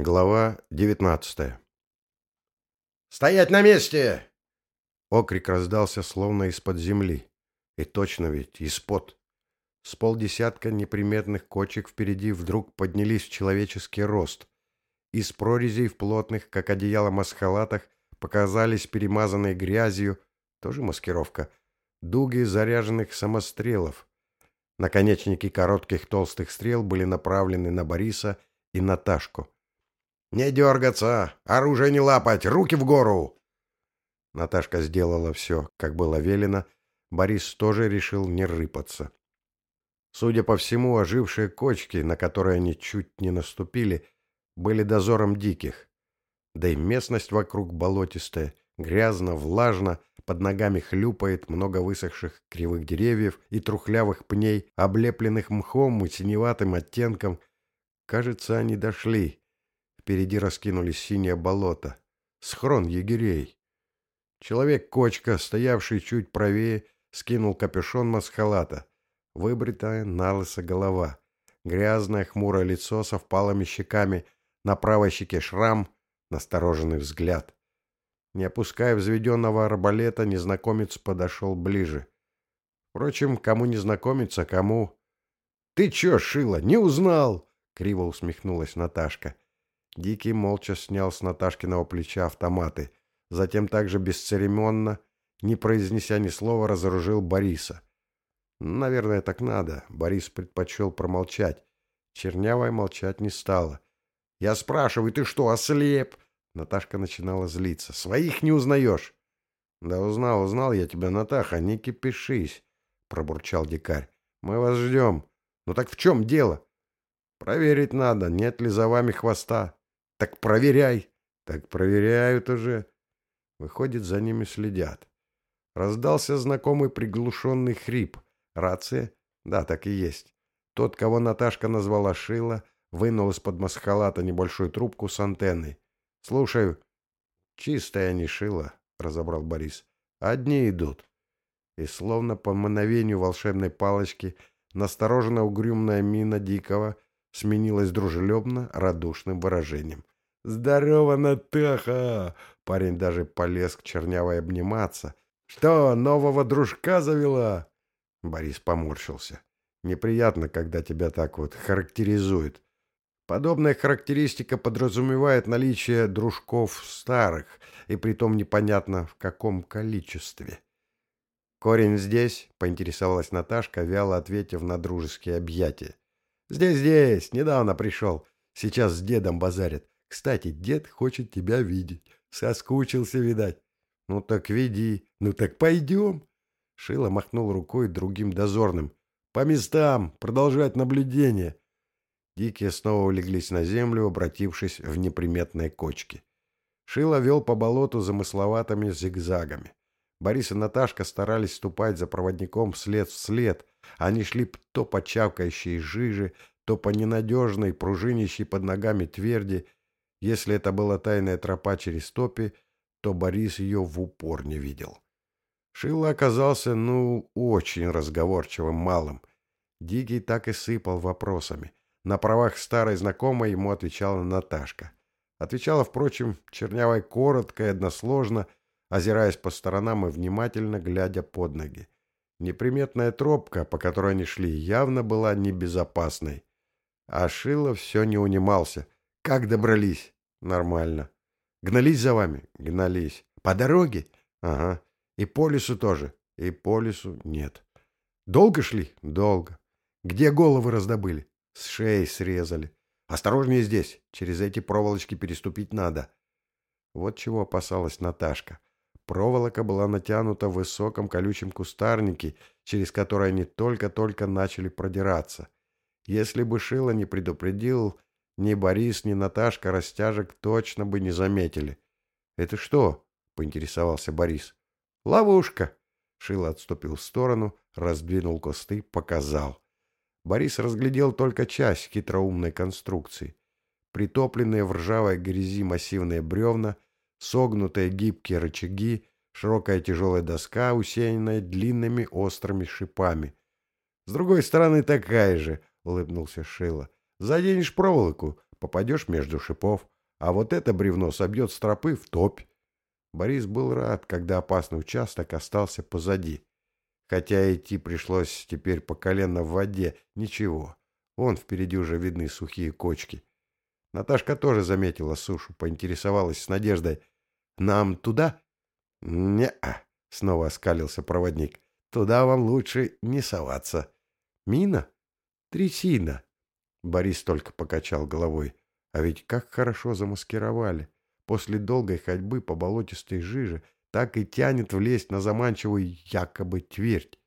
Глава девятнадцатая. «Стоять на месте!» Окрик раздался словно из-под земли. И точно ведь из-под. С полдесятка неприметных кочек впереди вдруг поднялись в человеческий рост. Из прорезей в плотных, как одеяло масхалатах, показались перемазанные грязью, тоже маскировка, дуги заряженных самострелов. Наконечники коротких толстых стрел были направлены на Бориса и Наташку. «Не дергаться! Оружие не лапать! Руки в гору!» Наташка сделала все, как было велено. Борис тоже решил не рыпаться. Судя по всему, ожившие кочки, на которые они чуть не наступили, были дозором диких. Да и местность вокруг болотистая, грязно, влажно, под ногами хлюпает много высохших кривых деревьев и трухлявых пней, облепленных мхом и синеватым оттенком. Кажется, они дошли. Впереди раскинулись синее болото. Схрон егерей. Человек-кочка, стоявший чуть правее, скинул капюшон масхалата. Выбритая налысо голова. Грязное хмурое лицо со впалыми щеками. На правой щеке шрам, настороженный взгляд. Не опуская взведенного арбалета, незнакомец подошел ближе. Впрочем, кому не знакомиться, кому... — Ты чё, Шила, не узнал? — криво усмехнулась Наташка. — Дикий молча снял с Наташкиного плеча автоматы. Затем также бесцеремонно, не произнеся ни слова, разоружил Бориса. Наверное, так надо. Борис предпочел промолчать. Чернявая молчать не стала. «Я спрашиваю, ты что, ослеп?» Наташка начинала злиться. «Своих не узнаешь?» «Да узнал, узнал я тебя, Натаха, не кипишись», — пробурчал дикарь. «Мы вас ждем. Ну так в чем дело?» «Проверить надо, нет ли за вами хвоста». Так проверяй. Так проверяют уже. Выходит, за ними следят. Раздался знакомый приглушенный хрип. Рация? Да, так и есть. Тот, кого Наташка назвала Шила, вынул из-под масхалата небольшую трубку с антенной. «Слушаю». «Чистая не Шила», — разобрал Борис. «Одни идут». И словно по мановению волшебной палочки настороженно угрюмная мина Дикого сменилась дружелюбно радушным выражением. «Здорово, Натаха!» Парень даже полез к чернявой обниматься. «Что, нового дружка завела?» Борис поморщился. «Неприятно, когда тебя так вот характеризуют. Подобная характеристика подразумевает наличие дружков старых, и притом непонятно в каком количестве». «Корень здесь?» — поинтересовалась Наташка, вяло ответив на дружеские объятия. «Здесь-здесь, недавно пришел. Сейчас с дедом базарит. Кстати, дед хочет тебя видеть. Соскучился, видать. Ну так веди. Ну так пойдем. Шила махнул рукой другим дозорным. По местам. Продолжать наблюдение. Дикие снова улеглись на землю, обратившись в неприметные кочки. Шила вел по болоту замысловатыми зигзагами. Борис и Наташка старались ступать за проводником вслед в след. Они шли то по чавкающей жиже, то по ненадежной, пружинящей под ногами тверди, если это была тайная тропа через топи, то Борис ее в упор не видел. Шило оказался, ну, очень разговорчивым малым. Дикий так и сыпал вопросами. На правах старой знакомой ему отвечала Наташка. Отвечала, впрочем, чернявой коротко и односложно, озираясь по сторонам и внимательно глядя под ноги. Неприметная тропка, по которой они шли, явно была небезопасной. А Шило все не унимался — как добрались? Нормально. Гнались за вами? Гнались. По дороге? Ага. И по лесу тоже? И по лесу нет. Долго шли? Долго. Где головы раздобыли? С шеи срезали. Осторожнее здесь. Через эти проволочки переступить надо. Вот чего опасалась Наташка. Проволока была натянута в высоком колючем кустарнике, через который они только-только начали продираться. Если бы Шила не предупредил, ни Борис, ни Наташка растяжек точно бы не заметили. «Это что?» — поинтересовался Борис. «Ловушка!» Шило отступил в сторону, раздвинул кусты, показал. Борис разглядел только часть хитроумной конструкции. Притопленные в ржавой грязи массивные бревна, согнутые гибкие рычаги, широкая тяжелая доска, усеянная длинными острыми шипами. «С другой стороны такая же», — улыбнулся Шило. Заденешь проволоку, попадешь между шипов, а вот это бревно собьет с тропы в топь. Борис был рад, когда опасный участок остался позади. Хотя идти пришлось теперь по колено в воде, ничего. Вон впереди уже видны сухие кочки. Наташка тоже заметила сушу, поинтересовалась с надеждой. «Нам туда?» «Не-а», — снова оскалился проводник. «Туда вам лучше не соваться». «Мина?» «Трясина». Борис только покачал головой. А ведь как хорошо замаскировали. После долгой ходьбы по болотистой жиже так и тянет влезть на заманчивую якобы твердь.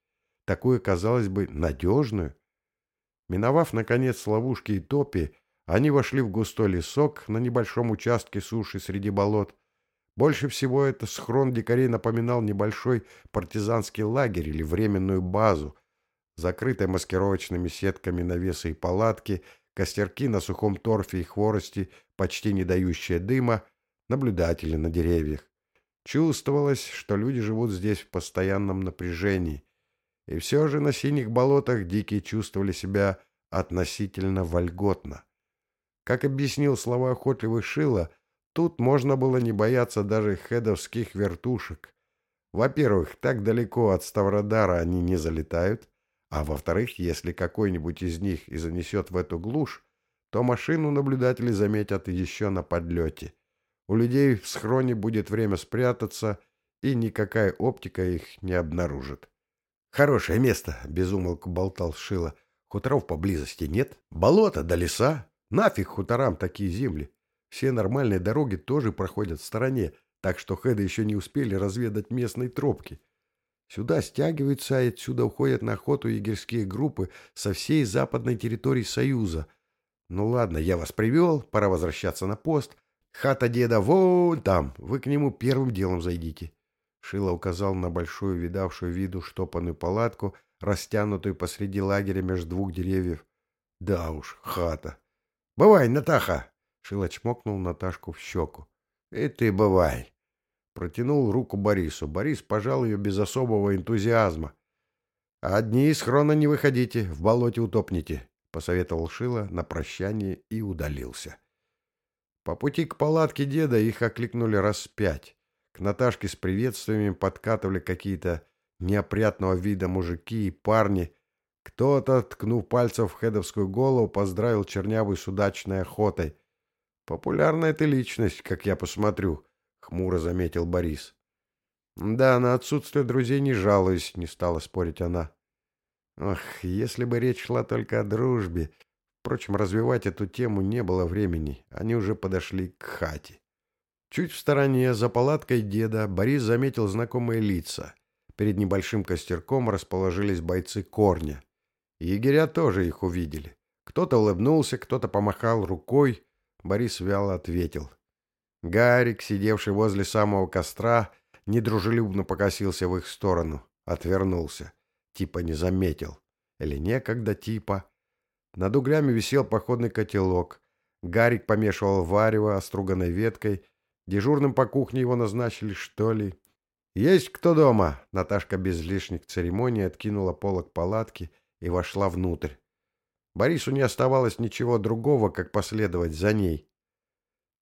Такую, казалось бы, надежную. Миновав, наконец, ловушки и топи, они вошли в густой лесок на небольшом участке суши среди болот. Больше всего это схрон дикарей напоминал небольшой партизанский лагерь или временную базу, закрытой маскировочными сетками навесы и палатки, костерки на сухом торфе и хворости, почти не дающие дыма, наблюдатели на деревьях. Чувствовалось, что люди живут здесь в постоянном напряжении. И все же на синих болотах дикие чувствовали себя относительно вольготно. Как объяснил слова охотливый Шила, тут можно было не бояться даже хедовских вертушек. Во-первых, так далеко от Ставродара они не залетают, а во-вторых, если какой-нибудь из них и занесет в эту глушь, то машину наблюдатели заметят еще на подлете. У людей в схроне будет время спрятаться, и никакая оптика их не обнаружит. «Хорошее место», — безумолку болтал Шила. «Хуторов поблизости нет. Болото до леса. Нафиг хуторам такие земли. Все нормальные дороги тоже проходят в стороне, так что хеды еще не успели разведать местные тропки. Сюда стягиваются, а отсюда уходят на охоту егерские группы со всей западной территории Союза. Ну ладно, я вас привел, пора возвращаться на пост. Хата деда вон там, вы к нему первым делом зайдите. Шила указал на большую, видавшую виду штопанную палатку, растянутую посреди лагеря между двух деревьев. Да уж, хата. Бывай, Натаха! Шила чмокнул Наташку в щеку. И ты бывай. Протянул руку Борису. Борис пожал ее без особого энтузиазма. «Одни из хрона не выходите, в болоте утопните», — посоветовал Шила на прощание и удалился. По пути к палатке деда их окликнули раз пять. К Наташке с приветствиями подкатывали какие-то неопрятного вида мужики и парни. Кто-то, ткнув пальцем в хедовскую голову, поздравил чернявый с удачной охотой. «Популярная ты личность, как я посмотрю», — хмуро заметил Борис. «Да, на отсутствие друзей не жалуюсь», — не стала спорить она. «Ох, если бы речь шла только о дружбе. Впрочем, развивать эту тему не было времени. Они уже подошли к хате. Чуть в стороне, за палаткой деда, Борис заметил знакомые лица. Перед небольшим костерком расположились бойцы корня. Егеря тоже их увидели. Кто-то улыбнулся, кто-то помахал рукой. Борис вяло ответил — Гарик, сидевший возле самого костра, недружелюбно покосился в их сторону, отвернулся. Типа не заметил. Или некогда типа. Над углями висел походный котелок. Гарик помешивал варево оструганной веткой. Дежурным по кухне его назначили, что ли. «Есть кто дома?» Наташка без лишних церемоний откинула полок палатки и вошла внутрь. Борису не оставалось ничего другого, как последовать за ней.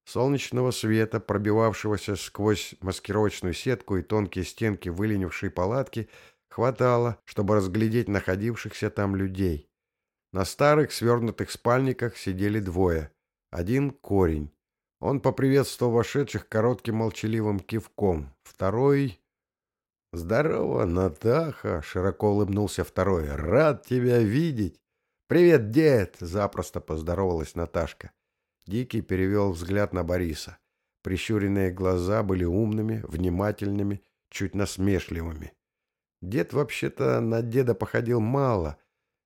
Солнечного света, пробивавшегося сквозь маскировочную сетку и тонкие стенки выленившей палатки, хватало, чтобы разглядеть находившихся там людей. На старых свернутых спальниках сидели двое. Один — корень. Он поприветствовал вошедших коротким молчаливым кивком. Второй... «Здорово, Натаха!» — широко улыбнулся второй. «Рад тебя видеть!» «Привет, дед!» — запросто поздоровалась Наташка. Дикий перевел взгляд на Бориса. Прищуренные глаза были умными, внимательными, чуть насмешливыми. Дед вообще-то на деда походил мало.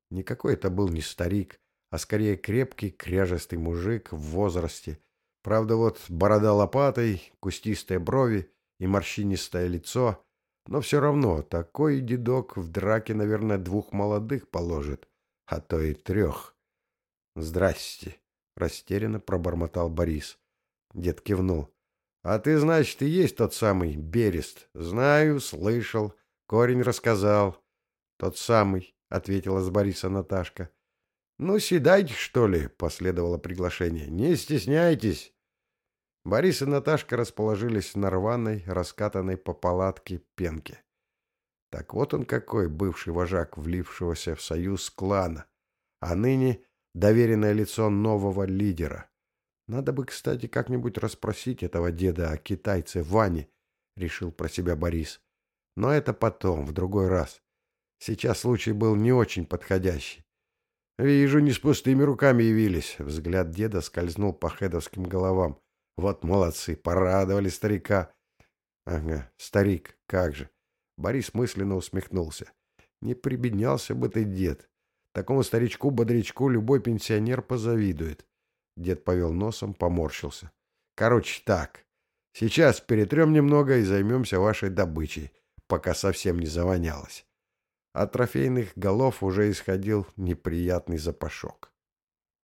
Никакой это был не старик, а скорее крепкий, кряжестый мужик в возрасте. Правда, вот борода лопатой, кустистые брови и морщинистое лицо. Но все равно такой дедок в драке, наверное, двух молодых положит, а то и трех. «Здрасте», — растерянно пробормотал Борис. Дед кивнул. «А ты, значит, и есть тот самый Берест?» «Знаю, слышал. Корень рассказал». «Тот самый», — ответила с Бориса Наташка. «Ну, седайте, что ли», — последовало приглашение. «Не стесняйтесь». Борис и Наташка расположились на рваной, раскатанной по палатке пенке. Так вот он какой, бывший вожак, влившегося в союз клана, а ныне доверенное лицо нового лидера. Надо бы, кстати, как-нибудь расспросить этого деда о китайце Ване, решил про себя Борис. Но это потом, в другой раз. Сейчас случай был не очень подходящий. «Вижу, не с пустыми руками явились». Взгляд деда скользнул по хедовским головам. «Вот молодцы, порадовали старика». «Ага, старик, как же». Борис мысленно усмехнулся. «Не прибеднялся бы ты, дед. Такому старичку-бодрячку любой пенсионер позавидует». Дед повел носом, поморщился. «Короче, так. Сейчас перетрем немного и займемся вашей добычей, пока совсем не завонялось». От трофейных голов уже исходил неприятный запашок.